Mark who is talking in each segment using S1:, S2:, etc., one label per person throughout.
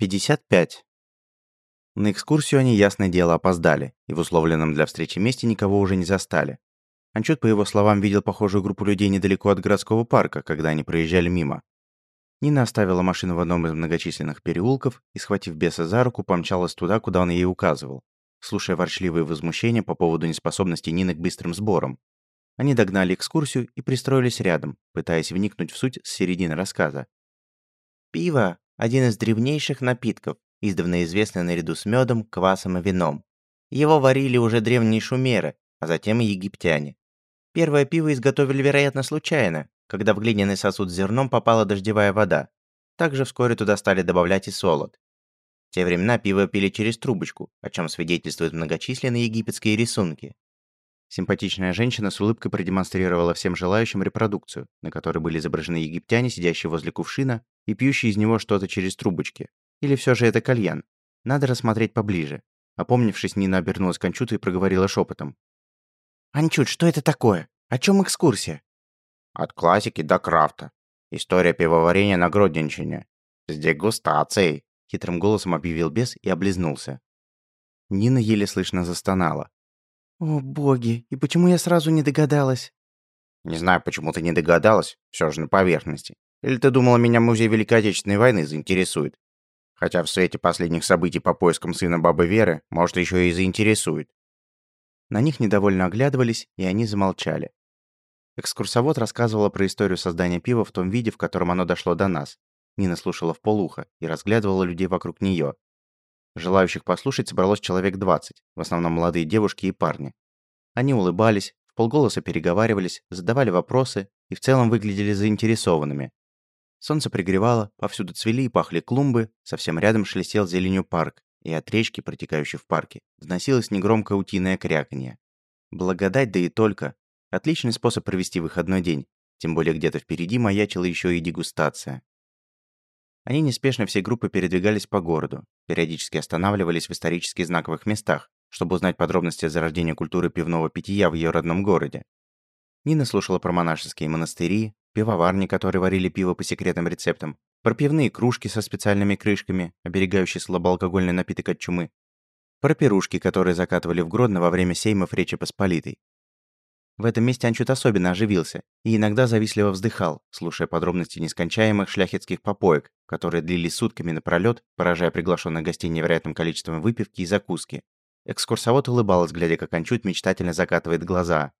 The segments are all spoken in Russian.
S1: 55. На экскурсию они, ясное дело, опоздали, и в условленном для встречи месте никого уже не застали. Анчут, по его словам, видел похожую группу людей недалеко от городского парка, когда они проезжали мимо. Нина оставила машину в одном из многочисленных переулков и, схватив беса за руку, помчалась туда, куда он ей указывал, слушая ворчливые возмущения по поводу неспособности Нины к быстрым сборам. Они догнали экскурсию и пристроились рядом, пытаясь вникнуть в суть с середины рассказа.
S2: Пиво – один из древнейших напитков, издавна известный наряду с медом, квасом и вином. Его варили уже древние шумеры, а затем и египтяне. Первое пиво изготовили, вероятно, случайно, когда в глиняный сосуд с зерном попала дождевая вода. Также вскоре туда стали добавлять и солод. В те времена пиво пили через трубочку, о чем свидетельствуют многочисленные египетские рисунки.
S1: Симпатичная женщина с улыбкой продемонстрировала всем желающим репродукцию, на которой были изображены египтяне, сидящие возле кувшина и пьющие из него что-то через трубочки. Или все же это кальян? Надо рассмотреть поближе. Опомнившись, Нина обернулась к Анчуту и проговорила шепотом.
S2: «Анчут, что это такое? О чем экскурсия?»
S3: «От классики до крафта. История пивоварения на Гродненщине. С дегустацией», —
S1: хитрым голосом объявил бес и облизнулся. Нина еле слышно застонала.
S2: «О, боги, и почему я сразу не догадалась?»
S3: «Не знаю, почему ты не догадалась, все же на поверхности. Или ты думала, меня музей Великой Отечественной войны заинтересует? Хотя в свете последних событий по поискам сына бабы Веры, может, еще и заинтересует.
S1: На них недовольно оглядывались, и они замолчали. Экскурсовод рассказывала про историю создания пива в том виде, в котором оно дошло до нас. Нина слушала в полухо и разглядывала людей вокруг нее. Желающих послушать собралось человек 20, в основном молодые девушки и парни. Они улыбались, в полголоса переговаривались, задавали вопросы и в целом выглядели заинтересованными, Солнце пригревало, повсюду цвели и пахли клумбы, совсем рядом шелестел зеленью парк, и от речки, протекающей в парке, доносилось негромкое утиное кряканье. Благодать, да и только. Отличный способ провести выходной день, тем более где-то впереди маячила еще и дегустация. Они неспешно всей группой передвигались по городу, периодически останавливались в исторически знаковых местах, чтобы узнать подробности о зарождении культуры пивного питья в ее родном городе. Нина слушала про монашеские монастыри, пивоварни, которые варили пиво по секретным рецептам, про пивные кружки со специальными крышками, оберегающие слабоалкогольный напиток от чумы, про пирушки, которые закатывали в Гродно во время сеймов Речи Посполитой. В этом месте Анчут особенно оживился и иногда завистливо вздыхал, слушая подробности нескончаемых шляхетских попоек, которые длились сутками напролёт, поражая приглашенных гостей невероятным количеством выпивки и закуски. Экскурсовод улыбалась, глядя, как Анчут мечтательно закатывает глаза.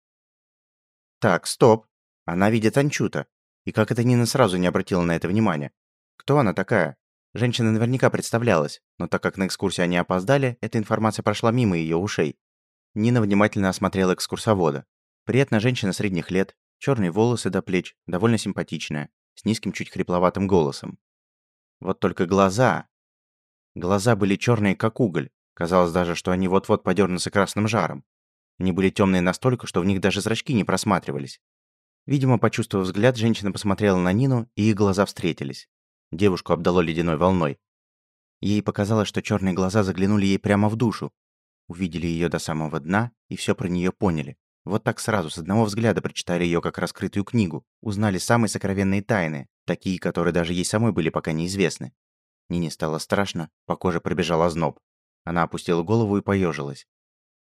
S1: «Так, стоп!» Она видит Анчута. И как это Нина сразу не обратила на это внимания? Кто она такая? Женщина наверняка представлялась, но так как на экскурсию они опоздали, эта информация прошла мимо ее ушей. Нина внимательно осмотрела экскурсовода. Приятная женщина средних лет, черные волосы до плеч, довольно симпатичная, с низким чуть хрипловатым голосом. Вот только глаза... Глаза были черные, как уголь. Казалось даже, что они вот-вот подернутся красным жаром. Они были темные настолько, что в них даже зрачки не просматривались. Видимо, почувствовав взгляд, женщина посмотрела на Нину, и их глаза встретились. Девушку обдало ледяной волной. Ей показалось, что черные глаза заглянули ей прямо в душу. Увидели ее до самого дна и все про нее поняли. Вот так сразу, с одного взгляда прочитали ее как раскрытую книгу, узнали самые сокровенные тайны, такие, которые даже ей самой были пока неизвестны. Нине стало страшно, по коже пробежал озноб. Она опустила голову и поежилась.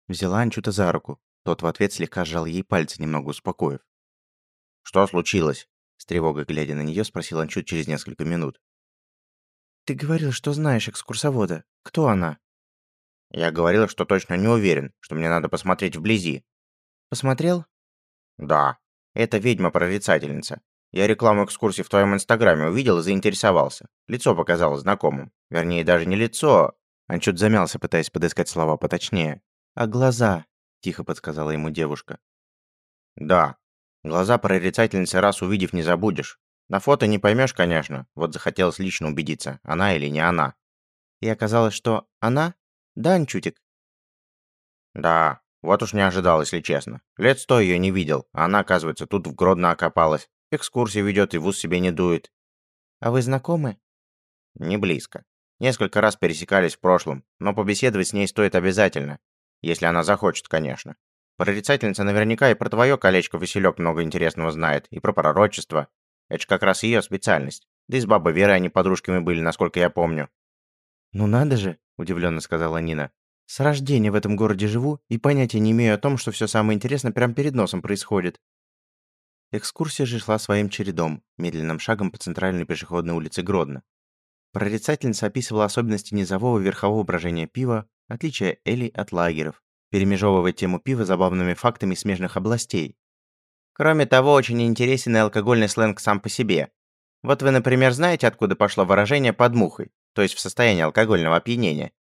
S1: Взяла Анчута за руку. Тот в ответ слегка сжал ей пальцы, немного успокоив.
S3: «Что случилось?»
S1: С тревогой глядя на нее, спросил Анчут через несколько минут.
S2: «Ты говорил, что знаешь экскурсовода. Кто она?»
S3: «Я говорил, что точно не уверен, что мне надо посмотреть вблизи».
S2: «Посмотрел?»
S3: «Да. Это ведьма-прорицательница. Я рекламу экскурсии в твоем инстаграме увидел и заинтересовался. Лицо показалось знакомым. Вернее, даже не лицо...»
S1: Анчут замялся, пытаясь подыскать слова поточнее.
S2: «А глаза?»
S1: – тихо подсказала ему девушка.
S3: «Да, Глаза прорицательницы раз увидев не забудешь. На фото не поймешь, конечно, вот захотелось лично убедиться, она или не она.
S2: И оказалось, что она? Да, Анчутик?
S3: Да, вот уж не ожидал, если честно. Лет сто ее не видел, а она, оказывается, тут в Гродно окопалась. Экскурсии ведет и в ус себе не дует.
S2: А вы знакомы?
S3: Не близко. Несколько раз пересекались в прошлом, но побеседовать с ней стоит обязательно. Если она захочет, конечно. Прорицательница наверняка и про твое колечко-василек много интересного знает, и про пророчество. Это ж как раз ее специальность. Да и с бабой Верой они подружками были, насколько я помню.
S2: «Ну надо же», – удивленно сказала Нина. «С рождения в этом городе живу и понятия не имею о том, что все самое интересное прямо перед носом происходит». Экскурсия же шла своим чередом, медленным шагом по центральной пешеходной улице Гродно. Прорицательница описывала особенности низового верхового брожения пива, отличия Эли от лагеров, перемежевывая тему пива забавными фактами смежных областей. Кроме того, очень интересен и алкогольный сленг сам по себе. Вот вы, например, знаете, откуда пошло выражение «под мухой», то есть в состоянии алкогольного опьянения?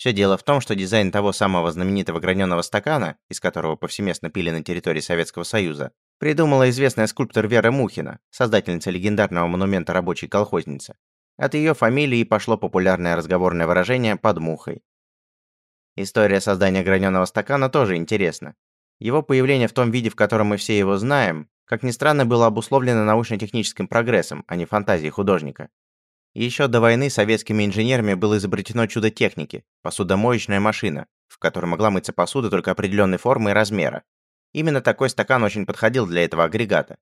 S2: Все дело в том, что дизайн того самого знаменитого граненого стакана, из которого повсеместно пили на территории Советского Союза, придумала известная скульптор Вера Мухина, создательница легендарного монумента рабочей колхозницы. От ее фамилии пошло популярное разговорное выражение «под мухой». История создания граненого стакана тоже интересна. Его появление в том виде, в котором мы все его знаем, как ни странно, было обусловлено научно-техническим прогрессом, а не фантазией художника. Еще до войны советскими инженерами было изобретено чудо техники – посудомоечная машина, в которой могла мыться посуда только определенной формы и размера. Именно такой стакан очень подходил для этого агрегата.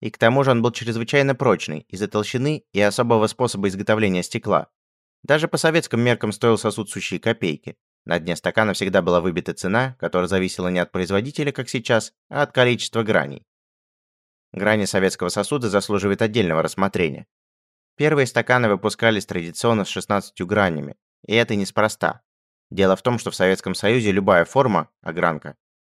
S2: И к тому же он был чрезвычайно прочный из-за толщины и особого способа изготовления стекла. Даже по советским меркам стоил сосуд сущие копейки. На дне стакана всегда была выбита цена, которая зависела не от производителя, как сейчас, а от количества граней. Грани советского сосуда заслуживают отдельного рассмотрения. Первые стаканы выпускались традиционно с 16 гранями, и это неспроста. Дело в том, что в Советском Союзе любая форма, огранка,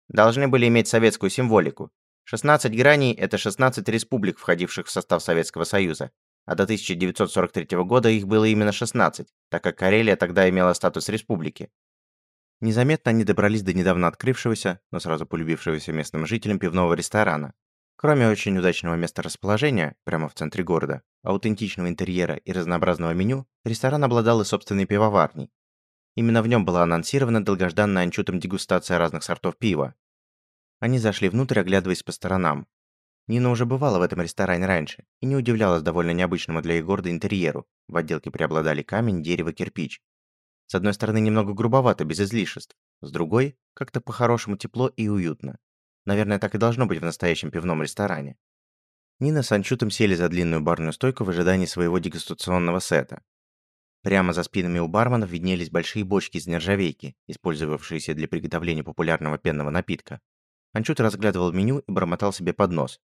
S2: должны были иметь советскую символику. 16 граней – это 16 республик, входивших в состав Советского Союза, а до 1943 года их было именно 16, так как Карелия тогда имела статус республики. Незаметно они добрались до недавно открывшегося, но сразу полюбившегося местным жителям пивного ресторана, Кроме очень удачного места расположения, прямо в центре города, аутентичного интерьера и разнообразного меню, ресторан обладал и собственной пивоварней. Именно в нем была анонсирована долгожданная анчутом дегустация разных сортов пива. Они зашли внутрь, оглядываясь по сторонам. Нина уже бывала в этом ресторане раньше и не удивлялась довольно необычному для их города интерьеру. В отделке преобладали камень, дерево, кирпич. С одной стороны, немного грубовато, без излишеств. С другой, как-то по-хорошему тепло и уютно. Наверное, так и должно быть в настоящем пивном ресторане. Нина с Анчутом сели за длинную барную стойку в ожидании своего дегустационного сета. Прямо за спинами у барменов виднелись большие бочки из нержавейки, использовавшиеся для приготовления популярного пенного напитка. Анчут разглядывал меню и бормотал себе под нос.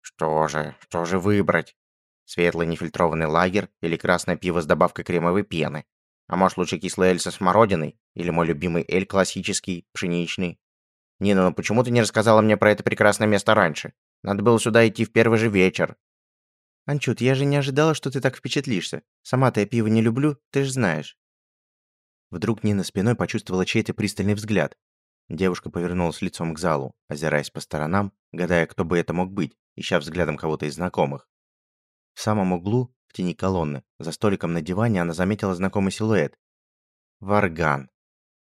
S2: «Что же, что же выбрать? Светлый нефильтрованный лагер или красное пиво с добавкой кремовой пены? А может лучше кислый эль со смородиной? Или мой любимый эль классический, пшеничный? Нина, ну почему ты не рассказала мне про это прекрасное место раньше? Надо было сюда идти в первый же вечер. Анчут, я же не ожидала, что ты так впечатлишься. Сама-то я пиво не люблю, ты же знаешь. Вдруг Нина спиной почувствовала чей-то пристальный взгляд. Девушка повернулась лицом к залу, озираясь по сторонам, гадая, кто бы это мог быть, ища взглядом кого-то из знакомых. В самом углу, в тени колонны, за столиком на диване она заметила знакомый силуэт. Варган.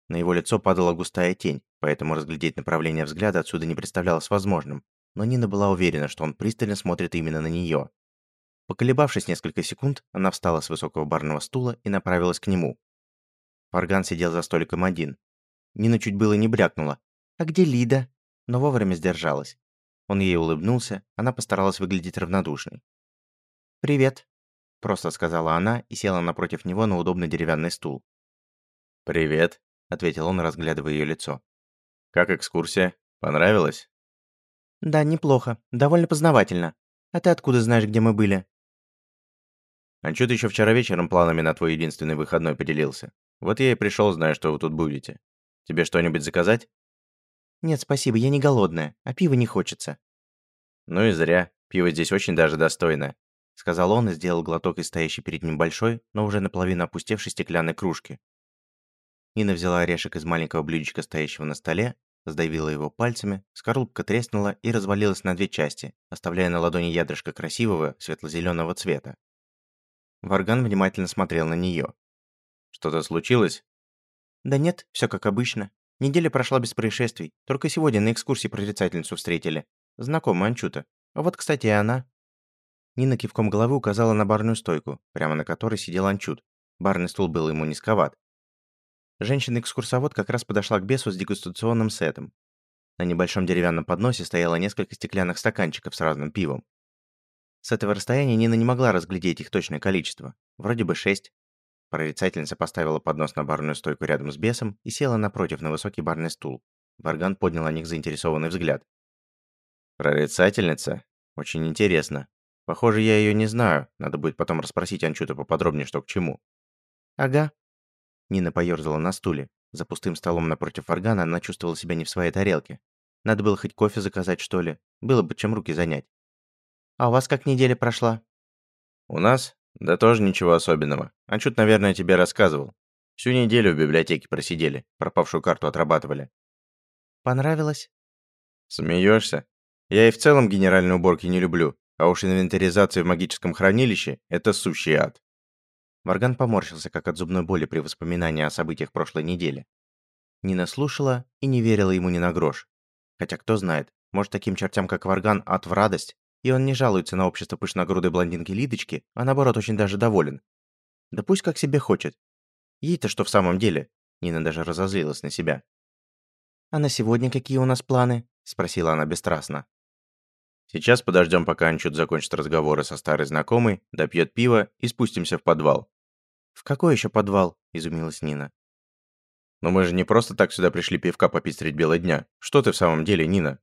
S2: На его лицо падала густая тень, поэтому разглядеть направление взгляда отсюда не представлялось возможным, но Нина была уверена, что он пристально смотрит именно на нее. Поколебавшись несколько секунд, она встала с высокого барного стула и направилась к нему. Фарган сидел за столиком один. Нина чуть было не брякнула. «А где Лида?» Но вовремя сдержалась. Он ей улыбнулся, она постаралась выглядеть равнодушной. «Привет», – просто сказала она и села напротив него на удобный деревянный стул.
S1: «Привет», – ответил он, разглядывая ее лицо. Как экскурсия? Понравилось?
S2: Да, неплохо. Довольно познавательно. А ты откуда знаешь, где мы были?
S1: А чё ты еще вчера вечером планами на твой единственный выходной поделился? Вот я и пришел, зная, что вы тут будете. Тебе что-нибудь заказать?
S2: Нет, спасибо, я не голодная, а пива не хочется.
S1: Ну и зря. Пиво здесь очень даже достойное. Сказал он и сделал глоток из стоящей перед ним большой, но уже наполовину опустевшей стеклянной кружки. Нина взяла орешек из маленького блюдечка, стоящего на столе, сдавила его пальцами, скорлупка треснула и развалилась на две части, оставляя на ладони ядрышко красивого светло-зеленого цвета. Варган внимательно смотрел на нее. «Что-то случилось?»
S2: «Да нет, все как обычно. Неделя прошла без происшествий. Только сегодня на экскурсии прорицательницу встретили. Знакомая Анчута. А вот, кстати, и она». Нина кивком головы указала на барную стойку, прямо на которой сидел Анчут. Барный стул был ему низковат, Женщина-экскурсовод как раз подошла к бесу с дегустационным сетом. На небольшом деревянном подносе стояло несколько стеклянных стаканчиков с разным пивом. С этого расстояния Нина не могла разглядеть их точное количество. Вроде бы шесть.
S1: Прорицательница поставила поднос на барную стойку рядом с бесом и села напротив на высокий барный стул. Варган поднял на них заинтересованный взгляд. «Прорицательница? Очень интересно. Похоже, я ее не знаю. Надо будет потом расспросить Анчута поподробнее, что к чему».
S2: «Ага».
S1: Нина поёрзала на стуле. За пустым столом напротив Варгана она чувствовала себя не в своей тарелке. Надо было хоть кофе заказать, что ли. Было бы чем руки занять.
S2: «А у вас как неделя прошла?»
S3: «У нас? Да тоже ничего особенного. Анчут, наверное, тебе рассказывал. Всю неделю в библиотеке просидели, пропавшую карту отрабатывали.
S2: Понравилось?
S3: Смеешься? Я и в целом генеральной уборки не люблю, а уж инвентаризация в магическом хранилище – это сущий ад.
S1: Варган поморщился, как от зубной боли при воспоминании о событиях прошлой недели. Нина слушала и не верила ему ни на грош. Хотя кто знает, может таким чертям, как Варган, ад в радость, и он не жалуется на общество пышногрудой блондинки Лидочки, а наоборот очень даже доволен. Да пусть как себе хочет. Ей-то что в самом деле? Нина даже разозлилась на себя.
S2: «А на сегодня какие у нас планы?» – спросила она бесстрастно.
S3: «Сейчас подождем, пока Анчут закончит разговоры со старой знакомой, допьет пиво и спустимся в подвал».
S2: «В какой еще подвал?» – изумилась Нина.
S3: «Но мы же не просто так сюда пришли пивка попить средь бела дня. Что ты в самом деле, Нина?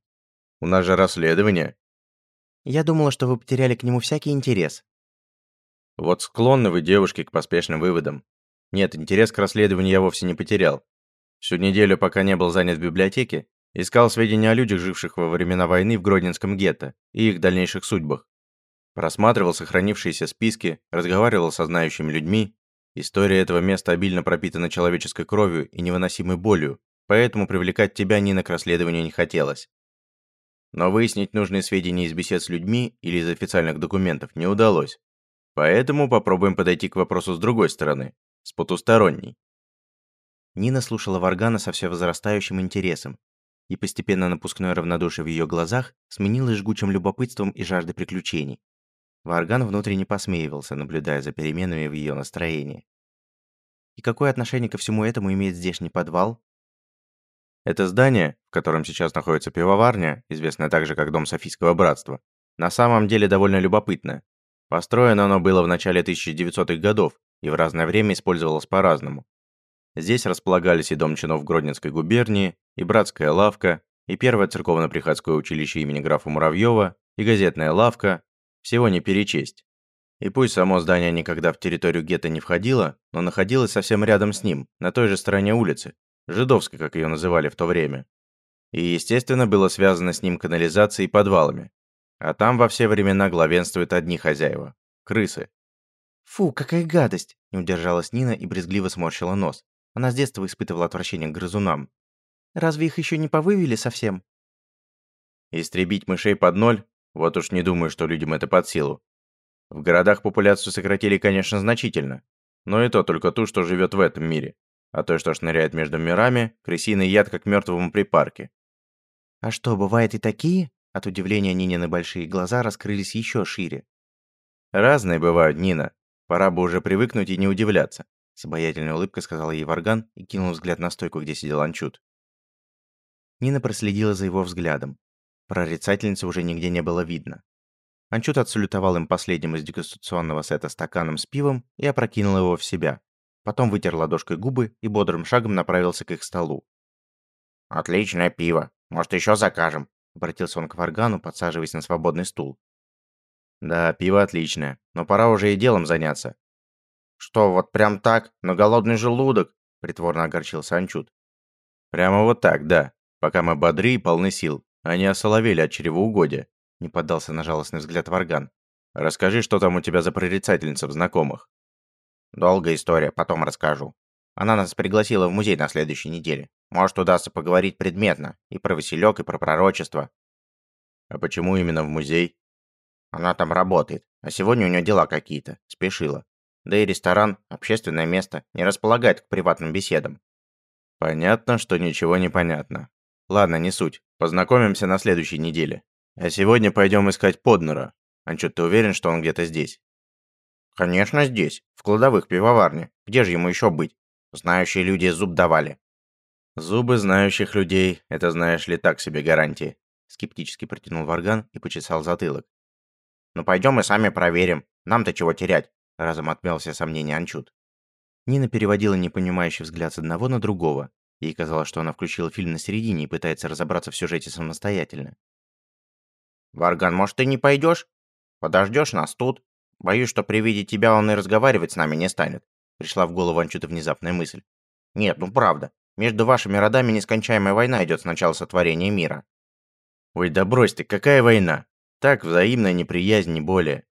S3: У нас же расследование».
S2: «Я думала, что вы потеряли к нему всякий интерес».
S3: «Вот склонны вы, девушки, к поспешным выводам. Нет, интерес к расследованию я вовсе не потерял. Всю неделю, пока не был занят в библиотеке, искал сведения о людях, живших во времена войны в Гродненском гетто, и их дальнейших судьбах. Просматривал сохранившиеся списки, разговаривал со знающими людьми. История этого места обильно пропитана человеческой кровью и невыносимой болью, поэтому привлекать тебя, Нина, к расследованию не хотелось. Но выяснить нужные сведения из бесед с людьми или из официальных документов не удалось. Поэтому попробуем подойти к вопросу с другой стороны, с потусторонней.
S1: Нина слушала Варгана со все возрастающим интересом, и постепенно напускное равнодушие в ее глазах сменилось жгучим любопытством и жаждой приключений. Варган внутренне посмеивался, наблюдая за переменами в ее настроении. И какое отношение ко всему этому имеет здешний подвал?
S3: Это здание, в котором сейчас находится пивоварня, известное также как Дом Софийского Братства, на самом деле довольно любопытно. Построено оно было в начале 1900-х годов и в разное время использовалось по-разному. Здесь располагались и дом чинов Гродненской губернии, и братская лавка, и первое церковно-приходское училище имени графа Муравьева, и газетная лавка, всего не перечесть. И пусть само здание никогда в территорию гетто не входило, но находилось совсем рядом с ним, на той же стороне улицы, Жидовской, как ее называли в то время. И, естественно, было связано с ним канализацией и подвалами. А там во все времена главенствуют одни хозяева – крысы.
S2: «Фу, какая гадость!» – не удержалась Нина и брезгливо сморщила нос. Она с детства испытывала отвращение к грызунам. Разве их еще не повывели совсем?
S3: Истребить мышей под ноль? Вот уж не думаю, что людям это под силу. В городах популяцию сократили, конечно, значительно. Но и то только ту, что живет в этом мире. А то, что шныряет между мирами, крысиный яд как мертвому припарке.
S2: А что, бывает и такие? От удивления Нинины большие глаза раскрылись еще шире.
S3: Разные бывают, Нина. Пора бы уже привыкнуть и не удивляться. С обаятельной улыбкой сказал ей Варган и кинул взгляд на стойку, где сидел Анчут.
S1: Нина проследила за его взглядом. Прорицательницы уже нигде не было видно. Анчут отсалютовал им последним из дегустационного сета стаканом с пивом и опрокинул его в себя. Потом вытер ладошкой губы и бодрым шагом направился к их столу.
S3: «Отличное пиво. Может, еще закажем?»
S1: Обратился он к Варгану, подсаживаясь на свободный стул.
S3: «Да, пиво отличное, но пора уже и делом заняться. «Что, вот прям так? На голодный желудок?» – притворно огорчился Анчут. «Прямо вот так, да. Пока мы бодры и полны сил, не осоловели от чревоугодия», – не поддался на жалостный взгляд Варган. «Расскажи, что там у тебя за прорицательница в знакомых».
S4: «Долгая история, потом расскажу. Она нас пригласила в музей на следующей неделе. Может, удастся поговорить предметно. И про Василек, и про пророчество».
S3: «А почему именно в музей?»
S4: «Она там работает, а сегодня у нее дела какие-то. Спешила. Да и ресторан, общественное место, не располагает к приватным беседам.
S3: Понятно, что ничего не понятно. Ладно, не суть. Познакомимся на следующей неделе. А сегодня пойдем искать Поднера. Анчут, ты уверен, что он где-то здесь?
S4: Конечно, здесь, в кладовых пивоварне. Где же ему еще быть? Знающие люди зуб давали.
S3: Зубы знающих людей – это, знаешь ли, так себе гарантии. Скептически протянул Варган и почесал затылок.
S4: Ну пойдем и сами проверим. Нам-то чего терять? разом отмел все сомнения Анчут.
S1: Нина переводила непонимающий взгляд с одного на другого. Ей казалось, что она включила фильм на середине и пытается разобраться в сюжете самостоятельно.
S3: «Варган, может, ты не пойдешь? Подождешь нас тут? Боюсь, что при виде тебя он и разговаривать с нами не станет», пришла в голову Анчута внезапная мысль. «Нет, ну правда. Между вашими родами нескончаемая война идет с начала сотворения мира».
S1: «Ой, да брось ты, какая война? Так, взаимная неприязнь, не более.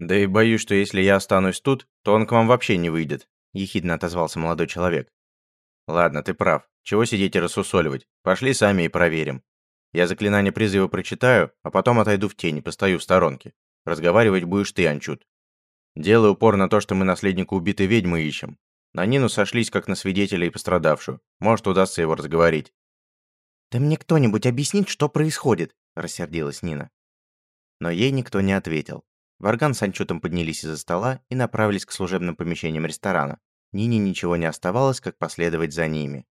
S1: Да и боюсь, что если я останусь тут, то он к вам вообще не выйдет ехидно отозвался молодой человек. Ладно, ты прав. Чего сидеть и рассусоливать? Пошли сами и проверим. Я заклинание призыва прочитаю, а потом отойду в тень и постою в сторонке. Разговаривать будешь ты, Анчут. Делаю упор на то, что мы наследника убитой ведьмы ищем. На Нину сошлись как на свидетеля и пострадавшую. Может, удастся его разговорить.
S2: «Да мне кто-нибудь объяснит, что происходит?» – рассердилась Нина.
S1: Но ей никто не ответил. Варган с Анчутом поднялись из-за стола и направились к служебным помещениям ресторана. Нине ничего не оставалось, как последовать за ними.